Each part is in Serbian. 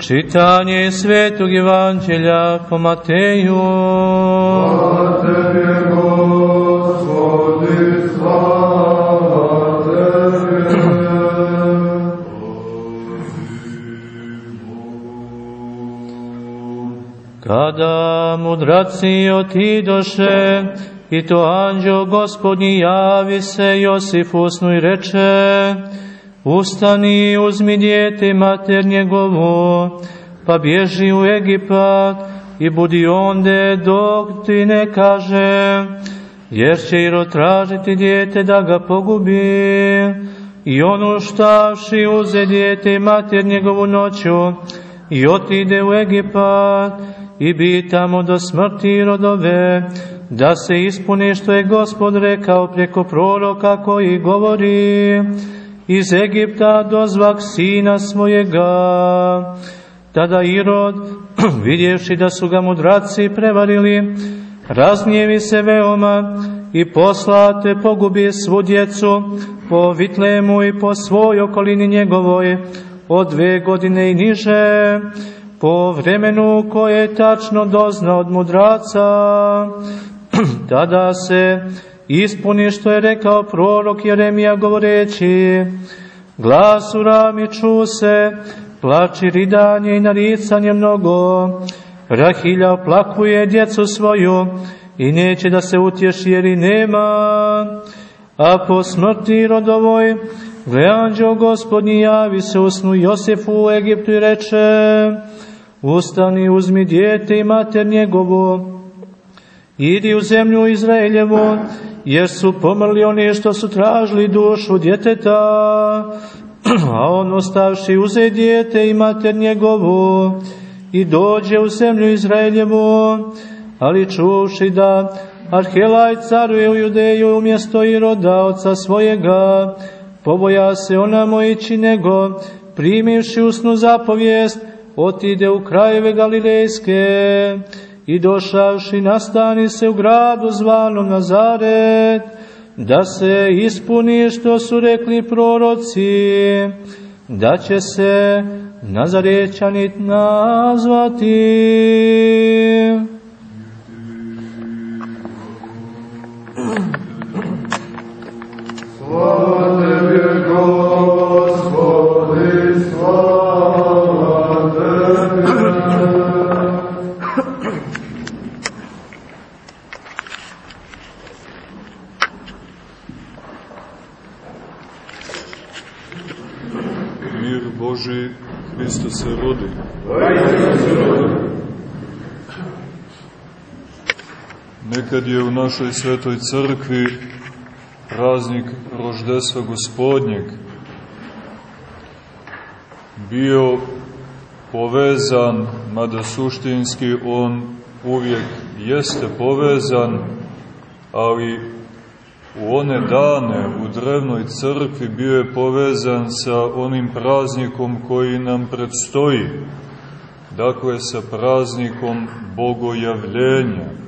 Čitanje svetog evanđelja po Mateju. Slava tebi, Gospodi, slava tebi. Kada mudraci otidoše, i to anđeo gospodnji javi se Josifusnu i reče, Ustani, uzmi djete i mater njegovo, pa bježi u Egipat i budi onde dok ti ne kaže, jer će Iro tražiti djete da ga pogubi. I on uštavši uze djete i mater njegovu noću i otide u Egipat i bi tamo do smrti rodove, da se ispuni što je gospod rekao preko proroka koji govori, iz Egipta dozvak sina svojega. Tada Irod, vidjevši da su ga mudraci prevarili, raznjevi se veoma i poslate pogubi svu djecu po Vitlemu i po svoj okolini njegovoj od dve godine i niže, po vremenu koje je tačno dozna od mudraca. Tada se ispuni što je rekao prorok Jeremija govoreći, glas u rami ču se, plači ridanje i naricanje mnogo, Rahilja oplakuje djecu svoju i neće da se utješi jer i nema, a po smrti rodovoj, gledanđo gospodnji javi se usnu Josifu u Egiptu i reče, ustani uzmi djete i mater njegovo, idi u zemlju Izraeljevu, jer su pomrli oni što su tražili dušu djeteta, a on ostavši uze djete i mater njegovu i dođe u zemlju Izraeljevu, ali čuvši da Arhelaj caruje u Judeju umjesto i roda oca svojega, poboja se ona mojići nego, primivši usnu zapovijest, otide u krajeve Galilejske, i došavši nastani se u gradu zvanom Nazaret, da se ispuni što su rekli proroci, da će se Nazarećanit nazvati. Nekad je u našoj svetoj crkvi praznik roždestva gospodnjeg bio povezan, mada suštinski on uvijek jeste povezan, ali u one dane u drevnoj crkvi bio je povezan sa onim praznikom koji nam predstoji, dakle sa praznikom bogojavljenja.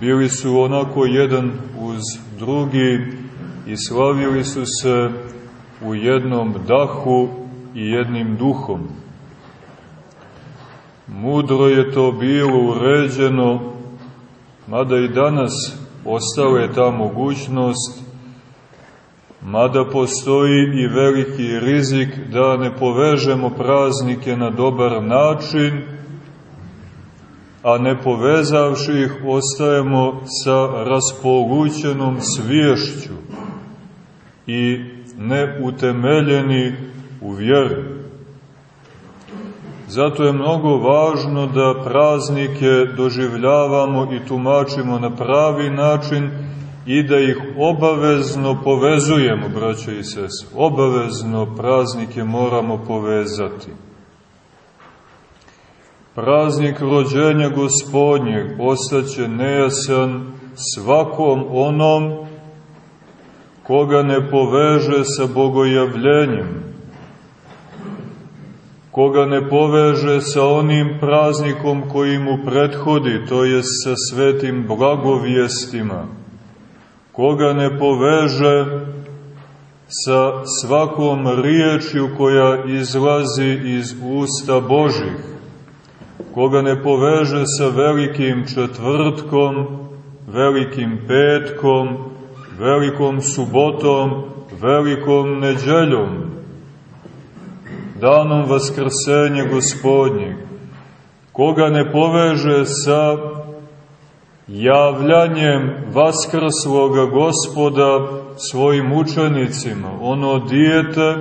Bili su onako jedan uz drugi i slavili su se u jednom dahu i jednim duhom. Mudro je to bilo uređeno, mada i danas ostala je ta mogućnost, mada postoji i veliki rizik da ne povežemo praznike na dobar način, a ne povezavši ih ostajemo sa raspolućenom sviješću i neutemeljeni u vjeru. Zato je mnogo važno da praznike doživljavamo i tumačimo na pravi način i da ih obavezno povezujemo, braćo i sese. Obavezno praznike moramo povezati. Praznik rođenja gospodnjeg ostaće nejasan svakom onom koga ne poveže sa bogojavljenjem, koga ne poveže sa onim praznikom koji mu prethodi, to je sa svetim blagovijestima, koga ne poveže sa svakom riječju koja izlazi iz usta Božih, koga ne poveže sa velikim četvrtkom, velikim petkom, velikom subotom, velikom neđeljom, danom vaskrsenja gospodnjeg, koga ne poveže sa javljanjem vaskrsloga gospoda svojim učenicima, ono dijete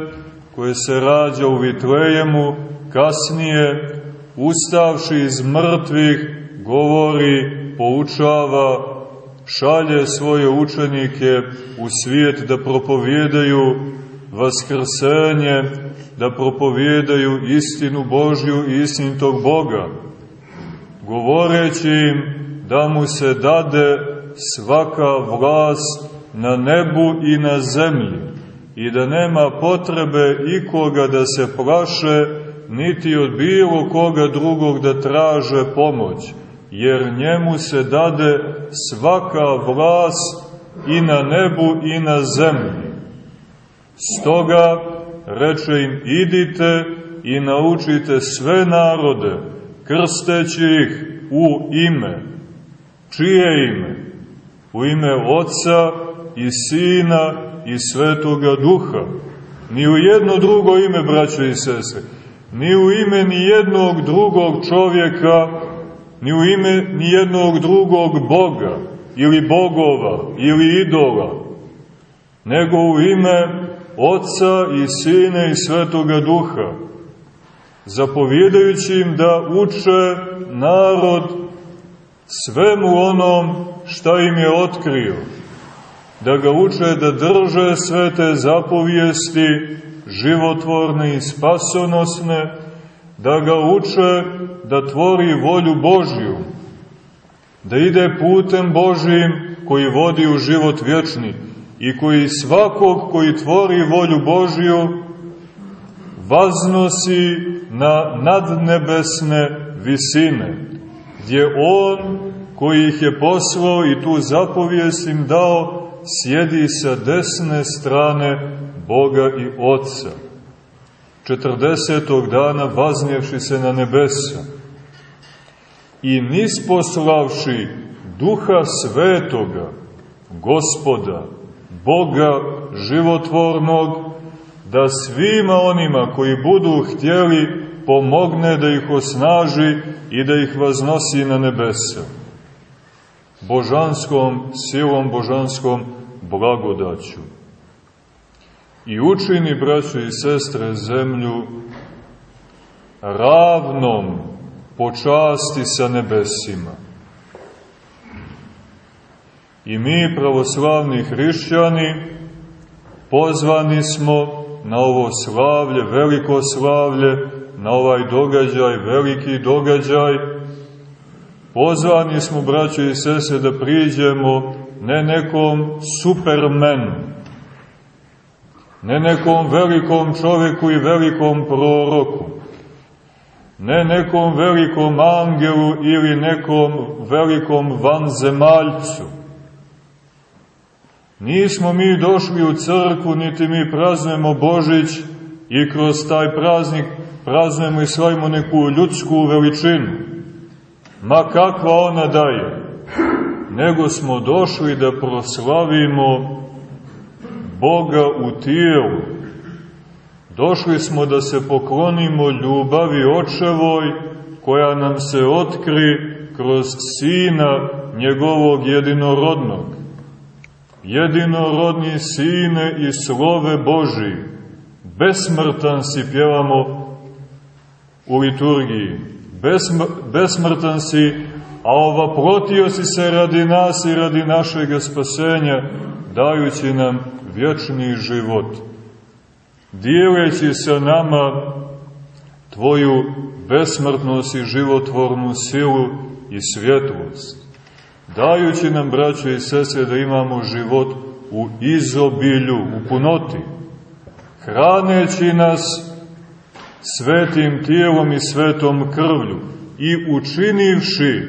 koje se rađa u Vitlejemu, kasnije, ustavši iz mrtvih, govori, poučava, šalje svoje učenike u svijet da propovjedaju vaskrsenje, da propovjedaju istinu Božju i istinitog Boga, govoreći im da mu se dade svaka vlast na nebu i na zemlji i da nema potrebe ikoga da se plaše, niti od bilo koga drugog da traže pomoć, jer njemu se dade svaka vlast i na nebu i na zemlji. Stoga, reče im, idite i naučite sve narode, krsteći ih u ime. Čije ime? U ime Otca i Sina i Svetoga Duha. Ni u jedno drugo ime, braćo i sestre, ni u ime ni jednog drugog čovjeka, ni u ime ni jednog drugog Boga, ili bogova, ili idola, nego u ime Otca i Sina i Svetoga Duha, zapovjedajući im da uče narod svemu onom šta im je otkrio da ga uče da drže sve te zapovijesti životvorne i spasonosne, da ga uče da tvori volju Božju, da ide putem Božijim koji vodi u život vječni i koji svakog koji tvori volju Božju vaznosi na nadnebesne visine, gdje On koji ih je poslao i tu zapovijest im dao, sjedi sa desne strane Boga i Otca. 40. dana vaznjevši se na nebesa i nisposlavši duha svetoga, gospoda, Boga životvornog, da svima onima koji budu htjeli pomogne da ih osnaži i da ih vaznosi na nebesa. Božanskom silom, božanskom blagodaću. I učini, braćo i sestre, zemlju ravnom počasti sa nebesima. I mi, pravoslavni hrišćani, pozvani smo na ovo slavlje, veliko slavlje, na ovaj događaj, veliki događaj, pozvani smo, braćo i sese, da priđemo ne nekom supermenu, ne nekom velikom čoveku i velikom proroku, ne nekom velikom angelu ili nekom velikom vanzemaljcu. Nismo mi došli u crkvu, niti mi praznujemo Božić i kroz taj praznik praznujemo i slavimo neku ljudsku veličinu, ma kakva ona daje nego smo došli da proslavimo Boga u tijelu. Došli smo da se poklonimo ljubavi očevoj koja nam se otkri kroz Sina njegovog jedinorodnog. Jedinorodni Sine i Slove Boži, besmrtan si pjevamo u liturgiji, Besm besmrtan si a ovaprotio si se radi nas i radi našeg spasenja, dajući nam vječni život, dijeleći sa nama Tvoju besmrtnost i životvornu silu i svjetlost, dajući nam, braćo i sese, da imamo život u izobilju, u punoti, hraneći nas svetim tijelom i svetom krvlju i učinivši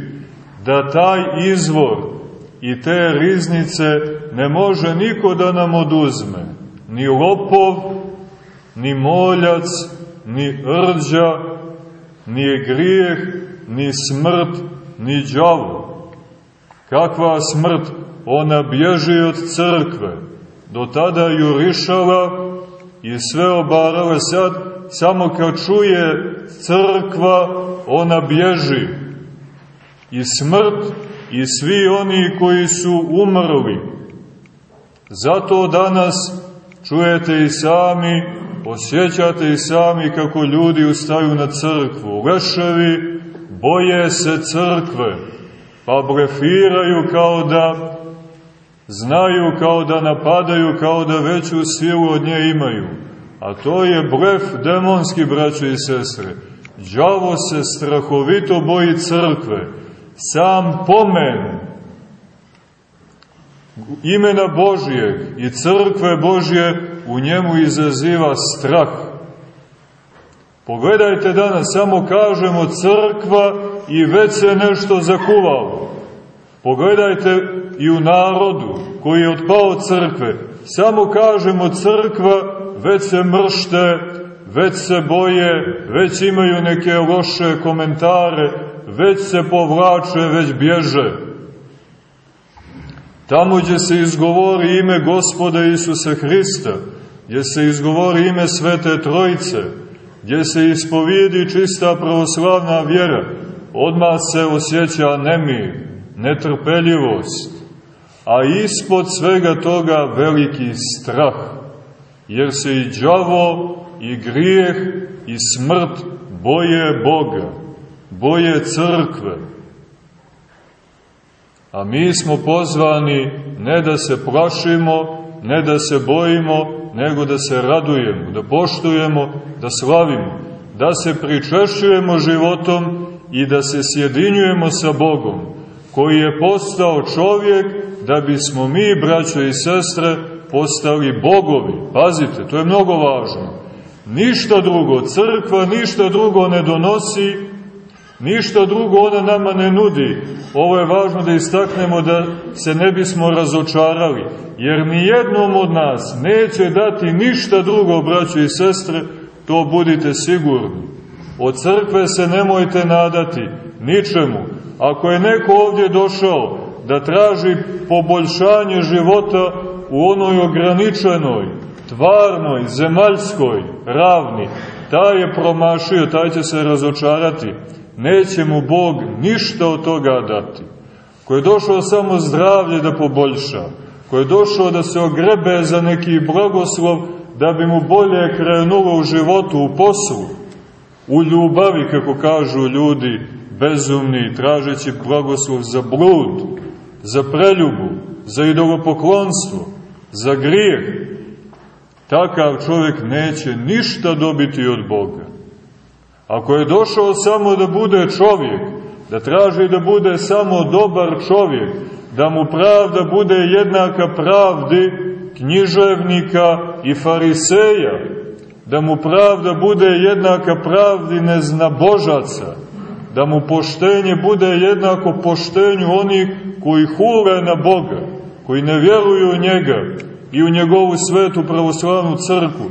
da taj izvor i te riznice ne može niko da nam oduzme, ni lopov, ni moljac, ni rđa, ni grijeh, ni smrt, ni đavo. Kakva smrt? Ona bježi od crkve. Do tada jurišala i sve obarale sad, samo kad čuje crkva, ona bježi. I smrt i svi oni koji su umrli. Zato danas čujete i sami, osjećate i sami kako ljudi ustaju na crkvu. Leševi boje se crkve, pa blefiraju kao da znaju, kao da napadaju, kao da veću silu od nje imaju. A to je blef demonski, braćo i sestre. Đavo se strahovito boji crkve. Sam pomen imena Božijeg i crkve Božije u njemu izaziva strah. Pogledajte danas, samo kažemo crkva i već se nešto zakuvalo. Pogledajte i u narodu koji je otpao crkve. Samo kažemo crkva, već se mršte, već se boje, već imaju neke loše komentare, već se povlače, već bježe. Tamo gdje se izgovori ime Gospoda Isusa Hrista, gdje se izgovori ime Svete Trojice, gdje se ispovijedi čista pravoslavna vjera, odmah se osjeća nemir, netrpeljivost, a ispod svega toga veliki strah, jer se i đavo, i grijeh, i smrt boje Boga, boje crkve. A mi smo pozvani ne da se plašimo, ne da se bojimo, nego da se radujemo, da poštujemo, da slavimo, da se pričešćujemo životom i da se sjedinjujemo sa Bogom, koji je postao čovjek da bismo mi, braćo i sestre, postali bogovi. Pazite, to je mnogo važno. Ništa drugo, crkva ništa drugo ne donosi, ništa drugo ona nama ne nudi. Ovo je važno da istaknemo da se ne bismo razočarali, jer ni jednom od nas neće dati ništa drugo, braćo i sestre, to budite sigurni. Od crkve se nemojte nadati ničemu. Ako je neko ovdje došao da traži poboljšanje života u onoj ograničenoj, tvarnoj, zemaljskoj ravni, taj je promašio, taj će se razočarati. Neće mu Bog ništa od toga dati. Ko je došao samo zdravlje da poboljša, ko je došao da se ogrebe za neki blagoslov, da bi mu bolje krenulo u životu, u poslu, u ljubavi, kako kažu ljudi, bezumni, tražeći blagoslov za blud, za preljubu, za idolopoklonstvo, za grijeh, takav čovjek neće ništa dobiti od Boga. Ako je došao samo da bude čovjek, da traži da bude samo dobar čovjek, da mu pravda bude jednaka pravdi književnika i fariseja, da mu pravda bude jednaka pravdi neznabožaca, da mu poštenje bude jednako poštenju onih koji hure na Boga, koji ne vjeruju u njega i u njegovu svetu pravoslavnu crku,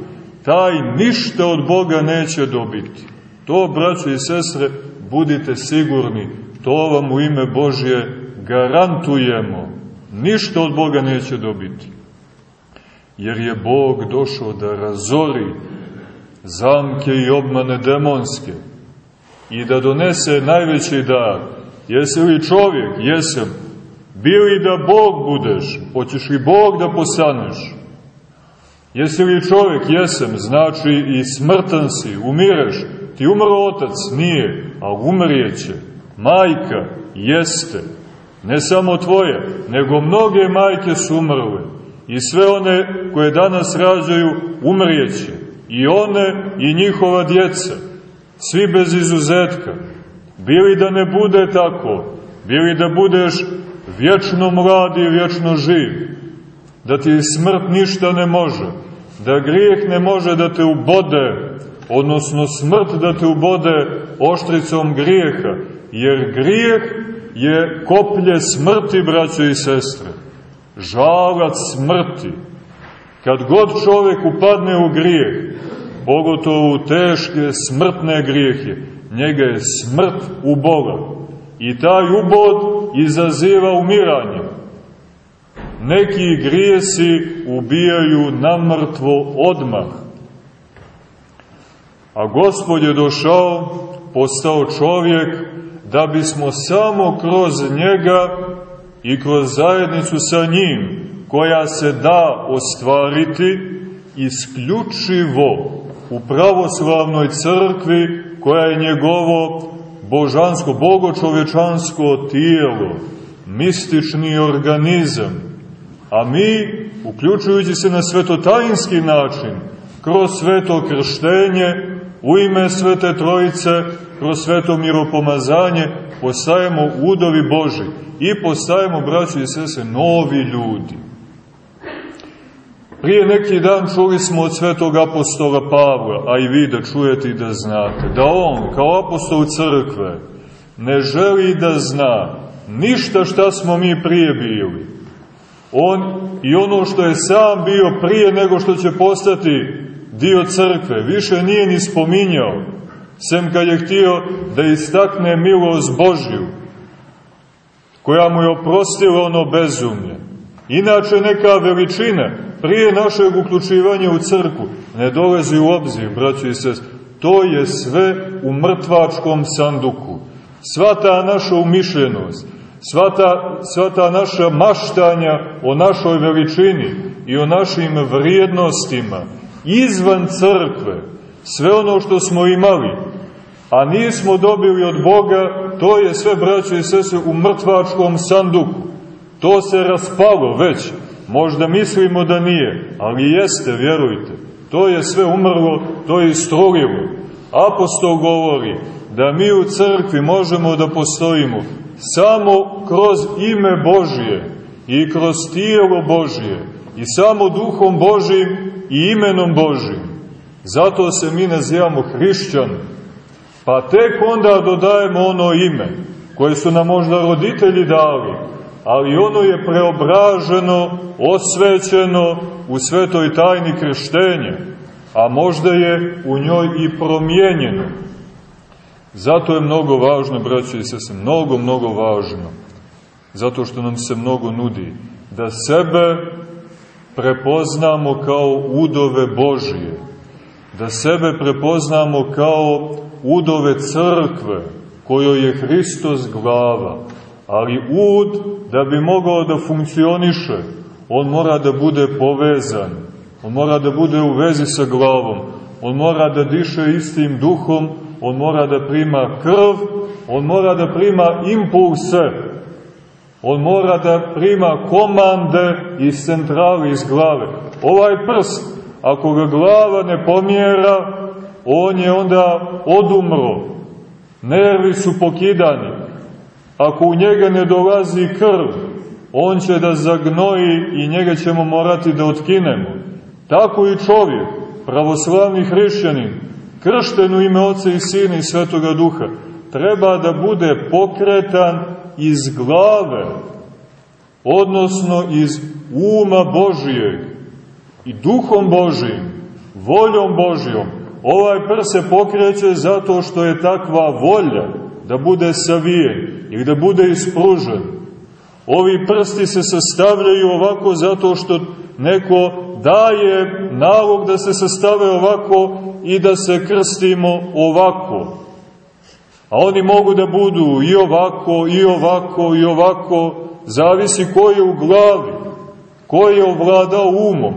taj ništa od Boga neće dobiti. To, braćo i sestre, budite sigurni, to vam u ime Božje garantujemo. Ništa od Boga neće dobiti. Jer je Bog došao da razori zamke i obmane demonske i da donese najveći dar. Jesi li čovjek? Jesam. Bili da Bog budeš? Hoćeš li Bog da posaneš? Jesi li čovjek? Jesam. Znači i smrtan si, umireš. Ti umro otac? Nije, a umrijeće. Majka? Jeste. Ne samo tvoje, nego mnoge majke su umrle. I sve one koje danas rađaju umrijeće. I one i njihova djeca. Svi bez izuzetka. Bili da ne bude tako, bili da budeš vječno mlad i vječno živ, da ti smrt ništa ne može, da grijeh ne može da te ubode, odnosno smrt da te ubode oštricom grijeha, jer grijeh je koplje smrti, braćo i sestre, žalac smrti. Kad god čovek upadne u grijeh, pogotovo u teške smrtne grijehe, njega je smrt ubola. I taj ubod izaziva umiranje. Neki grijesi ubijaju namrtvo odmah. A gospod je došao, postao čovjek, da bismo samo kroz njega i kroz zajednicu sa njim, koja se da ostvariti isključivo u pravoslavnoj crkvi, koja je njegovo božansko, bogočovečansko tijelo, mistični organizam, a mi, uključujući se na svetotajinski način, kroz sveto krštenje, u ime Svete Trojice, kroz sveto miropomazanje, postajemo udovi Boži i postajemo, braći i sese, novi ljudi. Prije neki dan čuli smo od svetog apostola Pavla, a i vi da čujete i da znate, da on, kao apostol crkve, ne želi da zna ništa šta smo mi prije bili. On i ono što je sam bio prije nego što će postati dio crkve, više nije ni spominjao, sem kad je htio da istakne milost Božju, koja mu je oprostila ono bezumlje. Inače neka veličina, prije našeg uključivanja u crku, ne dolazi u obzir, braći i sest, to je sve u mrtvačkom sanduku. Sva ta naša umišljenost, sva ta, sva ta naša maštanja o našoj veličini i o našim vrijednostima, izvan crkve, sve ono što smo imali, a nismo dobili od Boga, to je sve, braćo i sese, u mrtvačkom sanduku. To se raspalo već, možda mislimo da nije, ali jeste, vjerujte. To je sve umrlo, to je istruljivo. Apostol govori da mi u crkvi možemo da postojimo samo kroz ime Božije i kroz tijelo Božije i samo duhom Božijim i imenom Božijim. Zato se mi nazivamo hrišćani. Pa tek onda dodajemo ono ime koje su nam možda roditelji dali, ali ono je preobraženo, osvećeno u svetoj tajni krštenja, a možda je u njoj i promijenjeno. Zato je mnogo važno, braće i sese, mnogo, mnogo važno, zato što nam se mnogo nudi, da sebe prepoznamo kao udove Božije, da sebe prepoznamo kao udove crkve, kojoj je Hristos glava, ali ud, da bi mogao da funkcioniše, on mora da bude povezan, on mora da bude u vezi sa glavom, on mora da diše istim duhom, on mora da prima krv, on mora da prima impulse, on mora da prima komande iz centrali, iz glave. Ovaj prst, ako ga glava ne pomjera, on je onda odumro. Nervi su pokidani. Ako u njega ne dolazi krv, on će da zagnoji i njega ćemo morati da otkinemo. Tako i čovjek, pravoslavni hrišćanin, kršten u ime Oca i Sina i Svetoga Duha, treba da bude pokretan iz glave, odnosno iz uma Božijeg i duhom Božijim, voljom Božijom. Ovaj prs se pokreće zato što je takva volja da bude savijen ili da bude ispružen. Ovi prsti se sastavljaju ovako zato što neko daje nalog da se sastave ovako i da se krstimo ovako. A oni mogu da budu i ovako, i ovako, i ovako, zavisi ko je u glavi, ko je ovladao umom.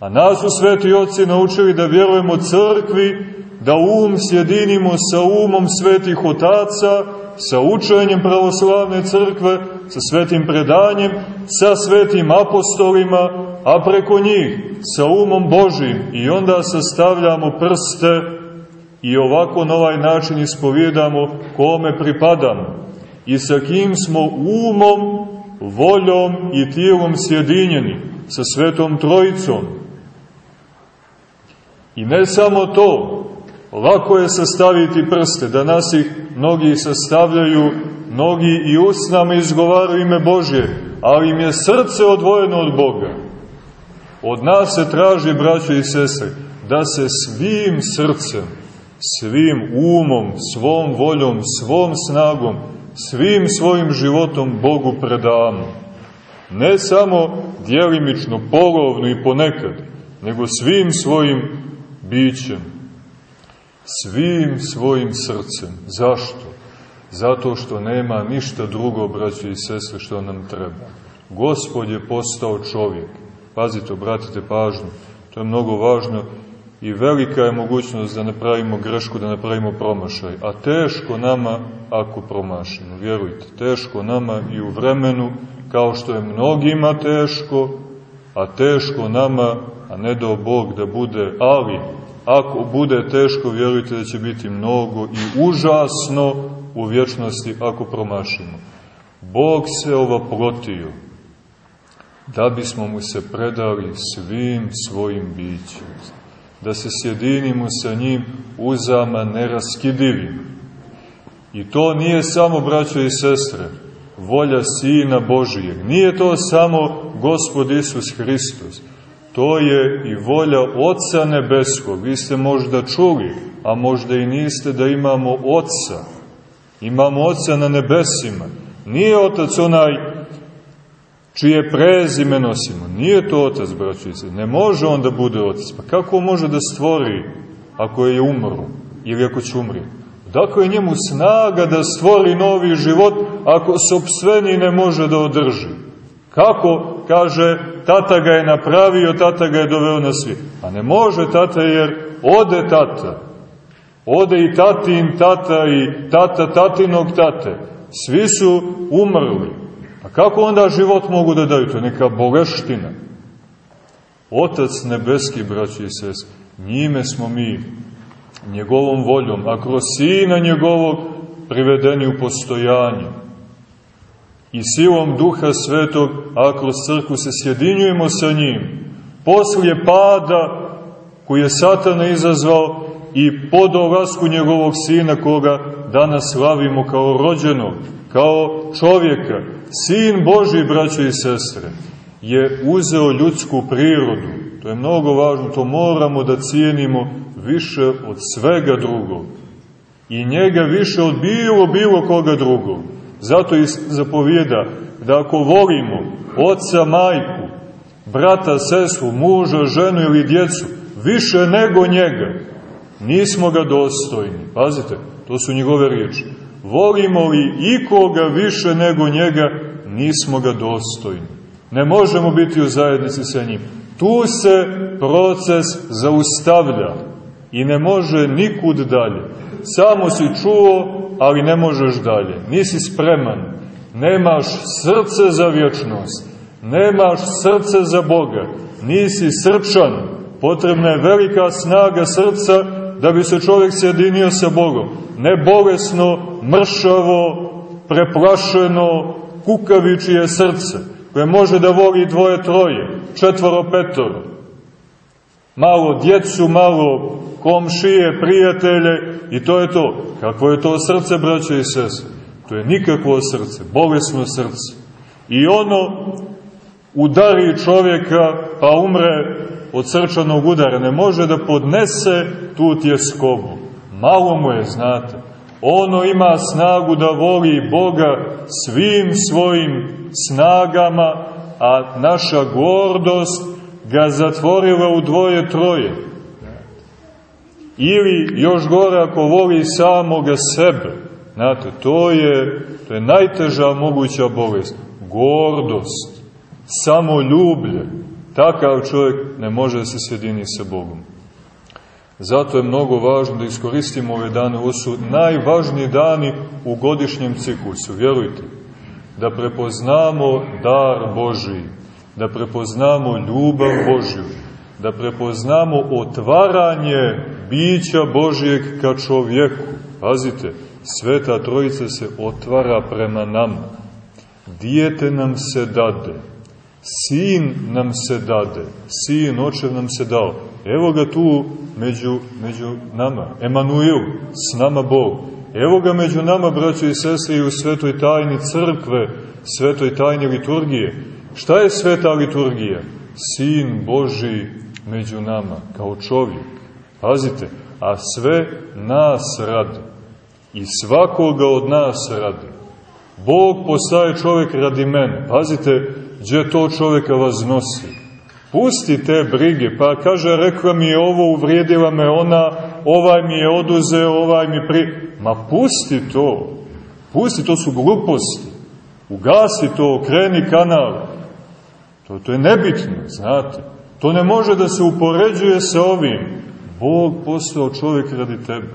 A nas su sveti oci naučili da vjerujemo crkvi, da um sjedinimo sa umom svetih otaca, sa učenjem pravoslavne crkve, sa svetim predanjem, sa svetim apostolima, a preko njih sa umom Božim i onda sastavljamo prste i ovako na ovaj način ispovjedamo kome pripadamo i sa kim smo umom, voljom i tijelom sjedinjeni sa Svetom Trojicom. I ne samo to, lako je sastaviti prste, da nas ih mnogi sastavljaju, mnogi i usnama izgovaraju ime Božje, ali im je srce odvojeno od Boga. Od nas se traži, braćo i sestre, da se svim srcem, svim umom, svom voljom, svom snagom, svim svojim životom Bogu predamo. Ne samo dijelimično, polovno i ponekad, nego svim svojim bićem, svim svojim srcem. Zašto? Zato što nema ništa drugo, braći i sestre, što nam treba. Gospod je postao čovjek. Pazite, obratite pažnju. To je mnogo važno i velika je mogućnost da napravimo grešku, da napravimo promašaj. A teško nama ako promašimo, vjerujte. Teško nama i u vremenu, kao što je mnogima teško, a teško nama, a ne do Bog da bude, ali ako bude teško, vjerujte da će biti mnogo i užasno u vječnosti ako promašimo. Bog se ova protio da bismo mu se predali svim svojim bićem, da se sjedinimo sa njim uzama neraskidivim. I to nije samo, braćo i sestre, volja Sina Božijeg. Nije to samo Gospod Isus Hristos. To je i volja Otca Nebeskog. Vi ste možda čuli, a možda i niste, da imamo Otca. Imamo Otca na nebesima. Nije Otac onaj čije prezime nosimo. Nije to Otac, braćice. Ne može on da bude Otac. Pa kako može da stvori ako je umro ili ako će umriti? Dakle je njemu snaga da stvori novi život ako sobstveni ne može da održi? Kako? Kaže, tata ga je napravio, tata ga je doveo na svijet. A ne može tata jer ode tata. Ode i tatin tata i tata tatinog tate. Svi su umrli. Kako onda život mogu da daju? To neka boleština. Otac nebeski, braći i sest, njime smo mi, njegovom voljom, a kroz sina njegovog privedeni u postojanje. I silom duha svetog, a kroz crkvu se sjedinjujemo sa njim. Poslije pada koji je satana izazvao i po dolasku njegovog sina koga danas slavimo kao rođenog, kao čovjeka, sin Boži, braćo i sestre, je uzeo ljudsku prirodu. To je mnogo važno, to moramo da cijenimo više od svega drugog. I njega više od bilo, bilo koga drugog. Zato i zapovijeda da ako volimo oca, majku, brata, sestru, muža, ženu ili djecu, više nego njega, nismo ga dostojni. Pazite, to su njegove riječi. Volimo li ikoga više nego njega, nismo ga dostojni. Ne možemo biti u zajednici sa njim. Tu se proces zaustavlja i ne može nikud dalje. Samo si čuo, ali ne možeš dalje. Nisi spreman. Nemaš srce za vječnost. Nemaš srce za Boga. Nisi srčan. Potrebna je velika snaga srca da bi se čovjek sjedinio sa Bogom. Ne bolesno, mršavo, preplašeno, kukavičije srce, koje može da voli dvoje, troje, četvoro, petoro. Malo djecu, malo komšije, prijatelje i to je to. Kakvo je to srce, braće i sese? To je nikakvo srce, bolesno srce. I ono udari čovjeka pa umre od srčanog udara, ne može da podnese tu tjeskobu. Malo mu je, znate. Ono ima snagu da voli Boga svim svojim snagama, a naša gordost ga zatvorila u dvoje troje. Ili, još gore, ako voli samoga sebe. Znate, to je, to je najteža moguća bolest. Gordost, samoljublje. Takav čovjek ne može da se sjedini sa Bogom. Zato je mnogo važno da iskoristimo ove dane. Ovo su najvažniji dani u godišnjem ciklusu, vjerujte. Da prepoznamo dar Božiji, da prepoznamo ljubav Božju, da prepoznamo otvaranje bića Božijeg ka čovjeku. Pazite, Sveta Trojica se otvara prema nama. Dijete nam se dade, sin nam se dade, sin očev nam se dao. Evo ga tu među, među nama, Emanuil, s nama Bog. Evo ga među nama, braćo i sestre, u svetoj tajni crkve, svetoj tajni liturgije. Šta je sveta liturgija? sin Boži među nama, kao čovjek. Pazite, a sve nas radi. I svakoga od nas radi. Bog postaje čovjek radi mene. Pazite, gdje to čovjeka vas nosi. Pusti te brige, pa kaže, rekla mi je ovo, uvrijedila me ona, ovaj mi je oduzeo, ovaj mi pri... Ma pusti to, pusti, to su gluposti. Ugasi to, okreni kanal. To, to je nebitno, znate. To ne može da se upoređuje sa ovim. Bog postao čovjek radi tebe.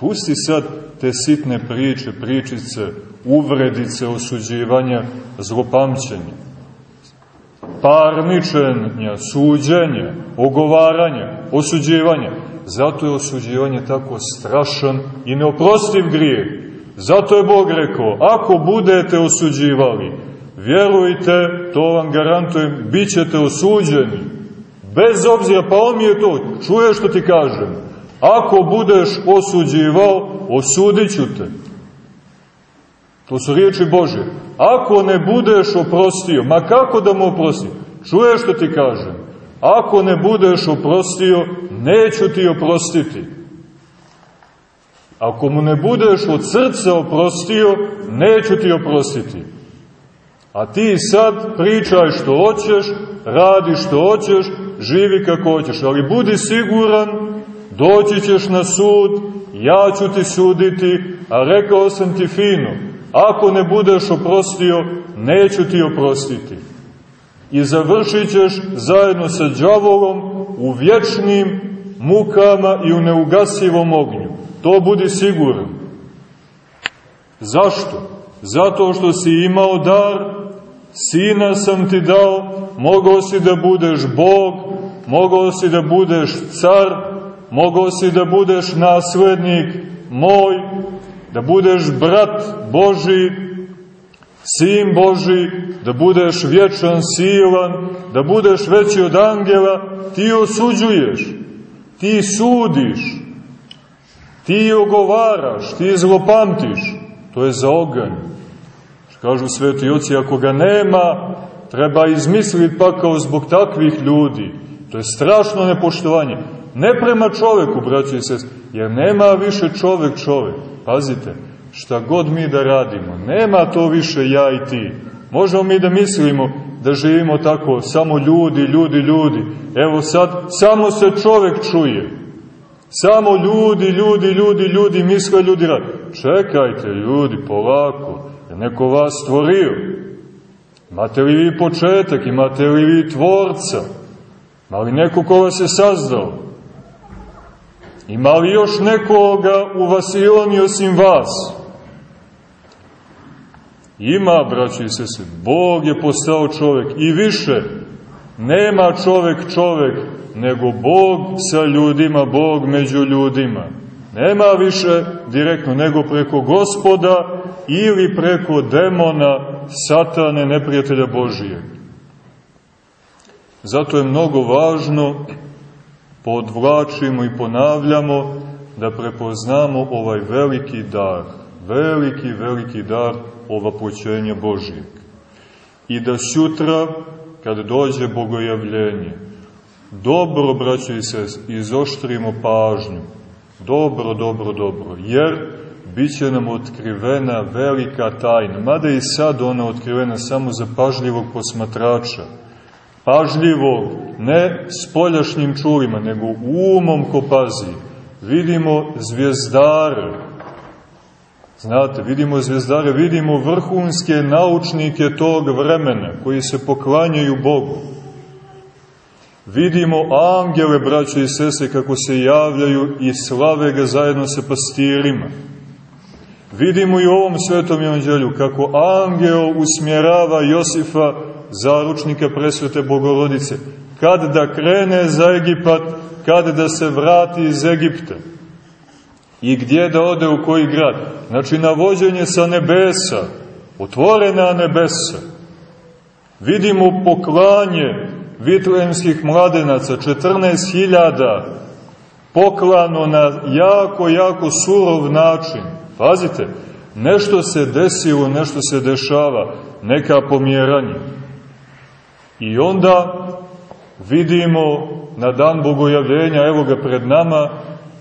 Pusti sad te sitne priče, pričice, uvredice, osuđivanja, zlopamćenja, parničenja, suđenja, ogovaranja, osuđivanja. Zato je osuđivanje tako strašan i neoprostiv grijeh. Zato je Bog rekao, ako budete osuđivali, vjerujte, to vam garantujem, bit ćete osuđeni. Bez obzira, pa on mi je to, čuješ što ti kažem, ako budeš osuđivao, osudit ću te. To su riječi Bože. Ako ne budeš oprostio, ma kako da mu oprostim? Čuješ što ti kažem? Ako ne budeš oprostio, neću ti oprostiti. Ako mu ne budeš od srca oprostio, neću ti oprostiti. A ti sad pričaj što hoćeš, radi što hoćeš, živi kako hoćeš, ali budi siguran, doći ćeš na sud, ja ću ti suditi, a rekao sam ti fino, ako ne budeš oprostio, neću ti oprostiti. I završit ćeš zajedno sa džavolom u vječnim mukama i u neugasivom ognju. To budi siguran. Zašto? Zato što si imao dar, sina sam ti dao, mogao si da budeš Bog, mogao si da budeš car, mogao si da budeš naslednik moj, da budeš brat Boži, sin Boži, da budeš vječan, silan, da budeš veći od angela, ti osuđuješ, ti sudiš, ti ogovaraš, ti zlopamtiš, to je za oganj. Kažu sveti oci, ako ga nema, treba izmisliti pa kao zbog takvih ljudi. To je strašno nepoštovanje. Ne prema čoveku, braći i sest, jer nema više čovek čovek. Pazite, šta god mi da radimo, nema to više ja i ti. Možemo mi da mislimo da živimo tako, samo ljudi, ljudi, ljudi. Evo sad, samo se čovek čuje. Samo ljudi, ljudi, ljudi, ljudi, misle ljudi radi. Čekajte, ljudi, polako, je neko vas stvorio. Imate li vi početak, imate li vi tvorca? Ima li neko ko vas je sazdao? Ima li još nekoga u Vasiloni osim vas? Ima, braći i sese, Bog je postao čovek i više. Nema čovek čovek, nego Bog sa ljudima, Bog među ljudima. Nema više direktno, nego preko gospoda ili preko demona, satane, neprijatelja Božije. Zato je mnogo važno, podvlačimo i ponavljamo, da prepoznamo ovaj veliki dar, veliki, veliki dar ovapućenja Božijeg. I da sutra, kad dođe bogojavljenje, dobro, braćo i sest, izoštrimo pažnju. Dobro, dobro, dobro, jer bit će nam otkrivena velika tajna, mada i sad ona otkrivena samo za pažljivog posmatrača, pažljivog, ne spoljašnjim čulima, nego umom ko pazi. Vidimo zvijezdare, znate, vidimo zvijezdare, vidimo vrhunske naučnike tog vremena, koji se poklanjaju Bogu. Vidimo angele, braće i sese, kako se javljaju i slave ga zajedno sa pastirima. Vidimo i u ovom svetom evanđelju kako angel usmjerava Josifa, zaručnika presvete Bogorodice, kad da krene za Egipat, kad da se vrati iz Egipta i gdje da ode u koji grad. Znači navođenje sa nebesa, otvorena nebesa. Vidimo poklanje vitlejemskih mladenaca, 14.000 poklano na jako, jako surov način. Pazite, nešto se desilo, nešto se dešava, neka pomjeranja. I onda vidimo na dan bogojavljenja, evo ga pred nama,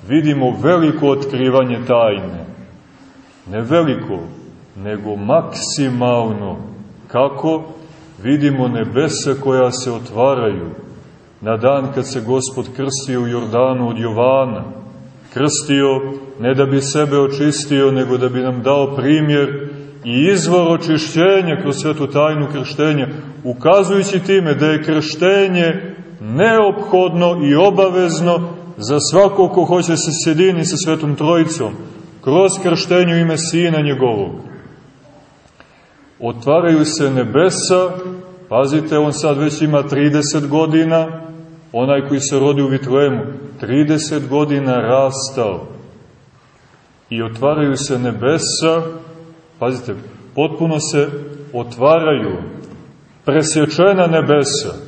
vidimo veliko otkrivanje tajne. Ne veliko, nego maksimalno. Kako? Vidimo nebesa koja se otvaraju. Na dan kad se Gospod krstio u Jordanu od Jovana, krstio ne da bi sebe očistio, nego da bi nam dao primjer i izvor očišćenja kroz svetu tajnu krštenja, ukazujući time da je krštenje neophodno i obavezno za svako ko hoće se sjedini sa Svetom Trojicom, kroz krštenju ime Sina njegovog. Otvaraju se nebesa, pazite, on sad već ima 30 godina, onaj koji se rodi u Vitlemu, 30 godina rastao. I otvaraju se nebesa, pazite, potpuno se otvaraju, presječena nebesa,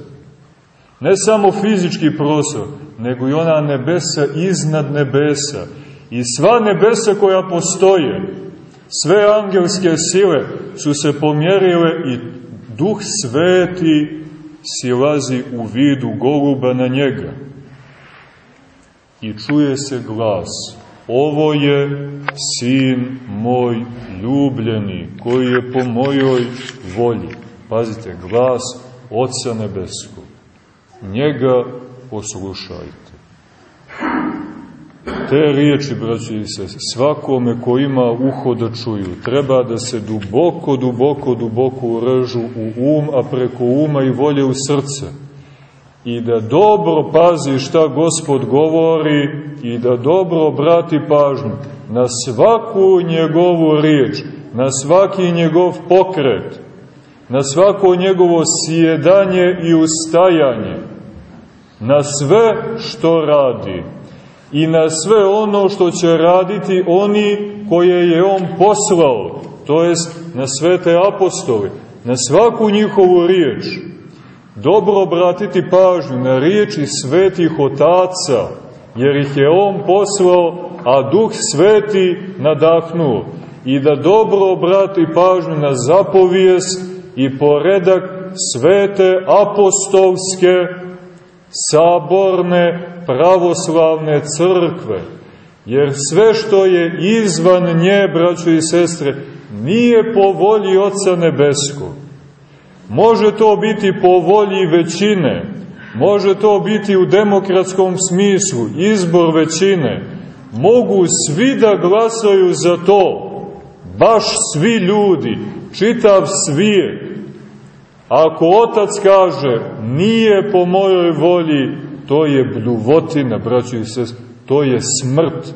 Ne samo fizički prostor, nego i ona nebesa iznad nebesa. I sva nebesa koja postoje, sve angelske sile su se pomjerile i duh sveti silazi u vidu goluba na njega. I čuje se glas. Ovo je sin moj ljubljeni, koji je po mojoj volji. Pazite, glas Otca Nebeskog njega poslušajte. Te riječi, braći i se, svakome ko ima uho da čuju, treba da se duboko, duboko, duboko uražu u um, a preko uma i volje u srce. I da dobro pazi šta Gospod govori i da dobro obrati pažnju na svaku njegovu riječ, na svaki njegov pokret, na svako njegovo sjedanje i ustajanje, na sve što radi i na sve ono što će raditi oni koje je on poslao, to jest na svete apostoli, na svaku njihovu riječ. Dobro obratiti pažnju na riječi svetih otaca, jer ih je on poslao, a duh sveti nadahnuo. I da dobro obrati pažnju na zapovijest i poredak svete apostolske saborne pravoslavne crkve. Jer sve što je izvan nje, braćo i sestre, nije po volji Oca Nebeskog. Može to biti po volji većine, može to biti u demokratskom smislu, izbor većine. Mogu svi da glasaju za to, baš svi ljudi, čitav svijet. Ako otac kaže, nije po mojoj volji, to je bljuvotina, braćo i sest, to je smrt.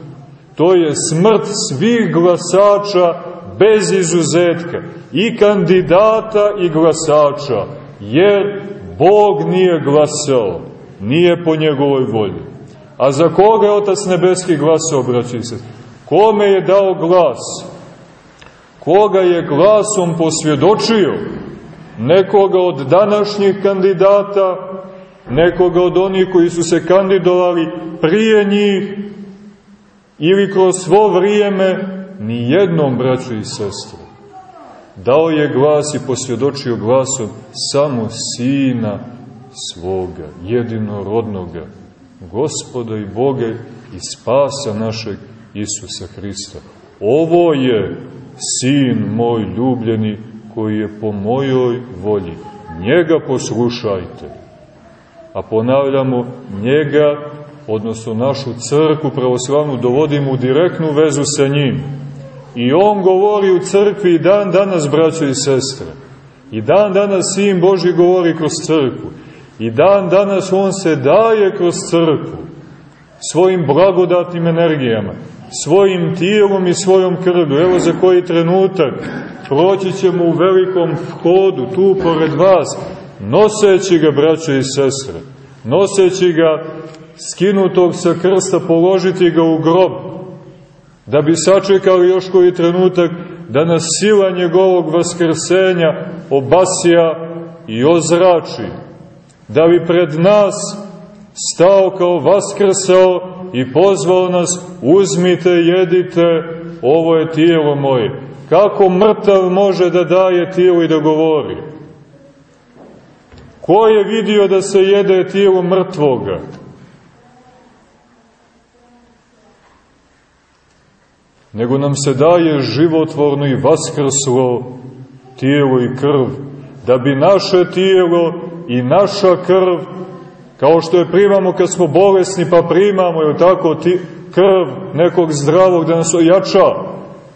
To je smrt svih glasača bez izuzetka, i kandidata i glasača, jer Bog nije glasao, nije po njegovoj volji. A za koga je Otac Nebeski glasao, braći se? Kome je dao glas? Koga je glasom posvjedočio? Nekoga od današnjih kandidata, nekoga od onih koji su se kandidovali prije njih ili kroz svo vrijeme, ni jednom braću i sestru. Dao je glas i posvjedočio glasom samo Sina svoga, jedinorodnoga, gospoda i Boga i spasa našeg Isusa Hrista. Ovo je Sin moj ljubljeni koji je po mojoj volji. Njega poslušajte. A ponavljamo, njega, odnosno našu crku pravoslavnu, dovodimo u direktnu vezu sa njim. I on govori u crkvi dan danas, braćo i sestre. I dan danas Sin Boži govori kroz crkvu. I dan danas on se daje kroz crkvu svojim blagodatnim energijama svojim tijelom i svojom krvlju. Evo za koji trenutak proći ćemo u velikom vhodu, tu pored vas, noseći ga, braćo i sestre, noseći ga skinutog sa krsta, položiti ga u grob, da bi sačekali još koji trenutak da nas sila njegovog vaskrsenja obasija i ozrači, da bi pred nas stao kao vaskrsao i pozvao nas, uzmite, jedite, ovo je tijelo moje. Kako mrtav može da daje tijelo i da govori? Ko je vidio da se jede tijelo mrtvoga? Nego nam se daje životvorno i vaskrslo tijelo i krv, da bi naše tijelo i naša krv, kao što je primamo kad smo bolesni, pa primamo, je tako, ti, krv nekog zdravog da nas ojača,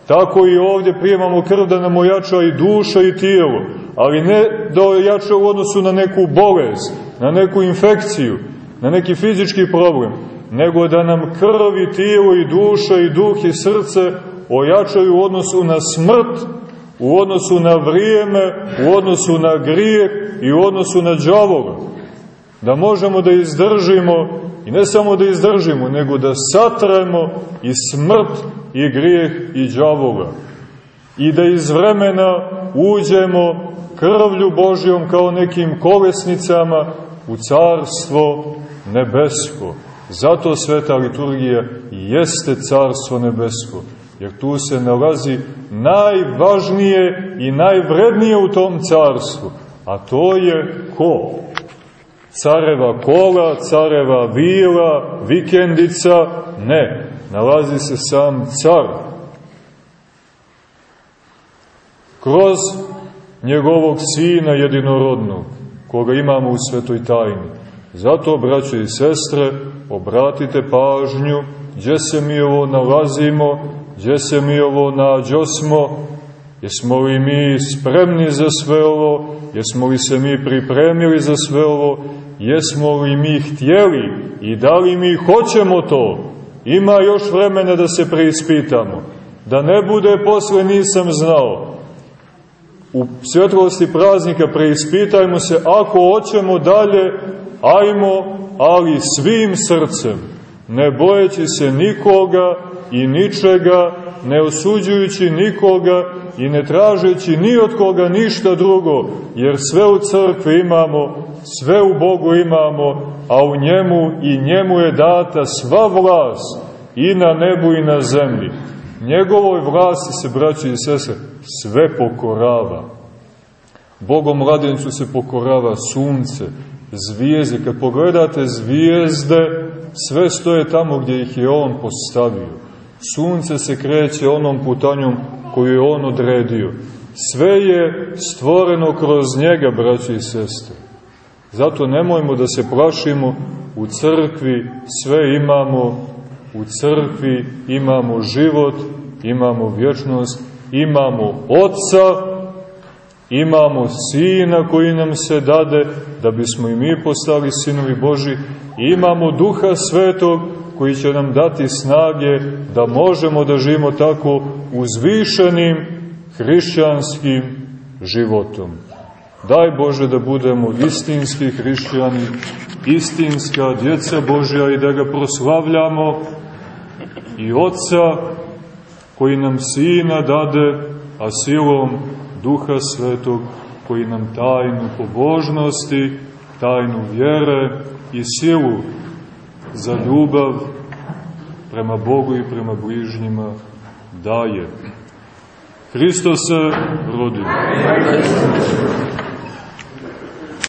tako i ovdje primamo krv da nam ojača i duša i tijelo, ali ne da ojača u odnosu na neku bolest, na neku infekciju, na neki fizički problem, nego da nam krv i tijelo i duša i duh i srce ojačaju u odnosu na smrt, u odnosu na vrijeme, u odnosu na grijeh i u odnosu na džavoga. Da možemo da izdržimo, i ne samo da izdržimo, nego da satremo i smrt i grijeh i džavoga. I da iz vremena uđemo krvlju Božjom kao nekim kolesnicama u carstvo nebesko. Zato sveta liturgija jeste carstvo nebesko, jer tu se nalazi najvažnije i najvrednije u tom carstvu, a to je ko? Careva kola, careva vila, vikendica, ne, nalazi se sam car. Kroz njegovog sina jedinorodnog, koga imamo u svetoj tajni. Zato, braće i sestre, obratite pažnju gdje se mi ovo nalazimo, gdje se mi ovo nađosmo, jesmo li mi spremni za sve ovo, jesmo li se mi pripremili za sve ovo, jesmo li mi htjeli i da li mi hoćemo to, ima još vremena da se preispitamo, da ne bude posle nisam znao. U svjetlosti praznika preispitajmo se, ako hoćemo dalje, ajmo, ali svim srcem, ne bojeći se nikoga i ničega, ne osuđujući nikoga i ne tražeći ni od koga ništa drugo, jer sve u crkvi imamo, sve u Bogu imamo, a u njemu i njemu je data sva vlast i na nebu i na zemlji. Njegovoj vlasti se, braći i sese, sve pokorava. Bogom mladencu se pokorava sunce, zvijezde. Kad pogledate zvijezde, sve stoje tamo gdje ih je on postavio. Sunce se kreće onom putanjom koju je on odredio. Sve je stvoreno kroz njega, braći i sestre. Zato nemojmo da se plašimo, u crkvi sve imamo, u crkvi imamo život, imamo vječnost, imamo Otca, imamo Sina koji nam se dade, da bismo i mi postali sinovi Boži, imamo Duha Svetog koji će nam dati snage da možemo da živimo tako uzvišenim hrišćanskim životom. Daj Bože da budemo istinski hrišćani, istinska djeca Božja i da ga proslavljamo i Otca koji nam Sina dade, a silom Duha Svetog koji nam tajnu pobožnosti, tajnu vjere i silu za ljubav prema Bogu i prema bližnjima daje. Hristo se rodio.